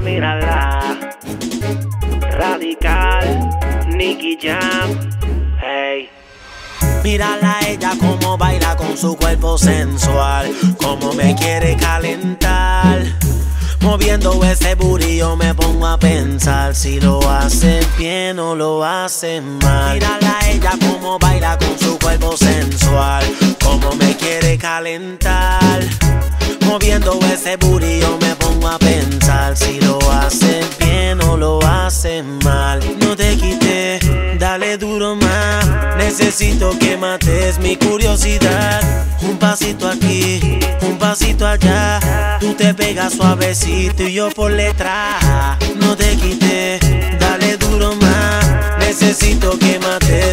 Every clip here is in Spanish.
mírala. Radical, Nicky Jam, hey. Mírala ella como baila con su cuerpo sensual, como me quiere calentar. Moviendo ese burillo me pongo a pensar si lo hace bien o lo hace mal. Mírala ella como baila con su cuerpo sensual, como me quiere calentar. Moviendo ese burillo me pongo a pensar si lo hace bien o lo hace mal. No te quité, dale duro más. Necesito que mates mi curiosidad. Un pasito aquí, un pasito allá. Tú te pegas suavecito y yo por letra. No te quité, dale duro más. Necesito que mates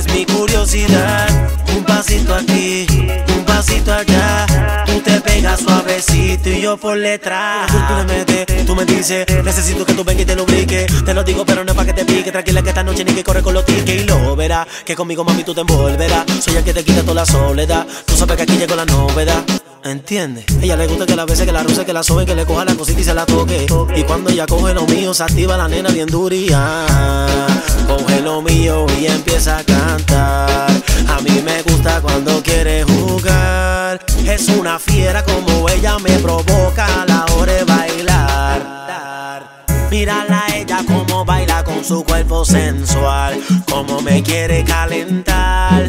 suavecito y yo por letra. Tú, me metes, tú me dices, necesito que tú vengas y te lubrique. Te lo digo, pero no es para que te pique. Tranquila que esta noche ni que corre con los tickets. Y lo verás, que conmigo mami tú te envolverás. Soy el que te quita toda la soledad. Tú sabes que aquí llegó la novedad. ¿Entiendes? Ella le gusta que la bese, que la ruce, que la sobe, que le coja la cosita y se la toque. Y cuando ella coge lo mío, se activa la nena bien duría. Coge lo mío y empieza a cantar. A mí me gusta cuando quiere. Es una fiera como ella me provoca a la hora de bailar. Mírala ella como baila con su cuerpo sensual, como me quiere calentar.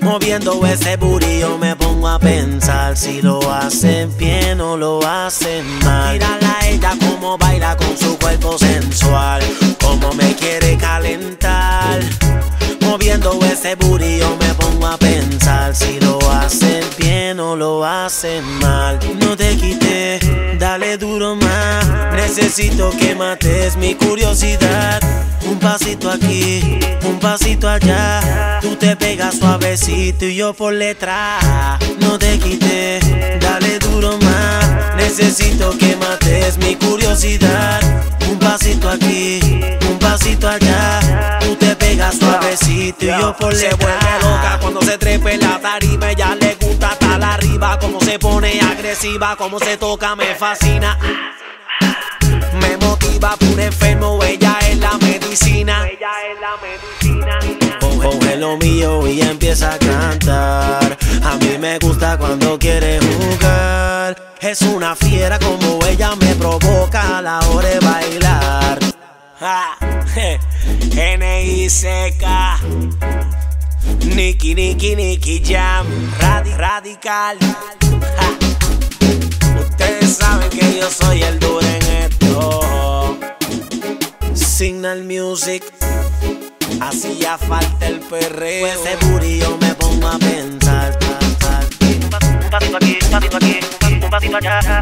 Moviendo ese burillo me pongo a pensar si lo hace bien o lo hace mal. Mírala ella como baila con su cuerpo sensual, como me quiere calentar. Moviendo ese burillo me pongo a pensar si lo hace bien o lo hace mal. No te quité, dale duro más. Necesito que mates mi curiosidad. Un pasito aquí, un pasito allá. Tú te pegas suavecito y yo por letra. No te quité, dale duro más. Necesito que mates mi curiosidad. Un pasito aquí, un pasito allá. Tú te pegas suavecito y yo por Se letra. vuelve loca cuando se trepe la tarima. Ella le agresiva, como se toca, me fascina. Me motiva por enfermo. Ella es la medicina. Ella es la medicina. Coge lo mío y empieza a cantar. A mí me gusta cuando quiere jugar. Es una fiera como ella me provoca a la hora de bailar. Ja, N-I-C-K. Nicky, Nicky, Nicky Jam. Radi- radical. Saben que yo soy el duro en esto. Signal Music. Hacía falta el perreo. Ese burillo me pongo a pensar. Un pasito aquí, un pasito aquí, un pasito allá.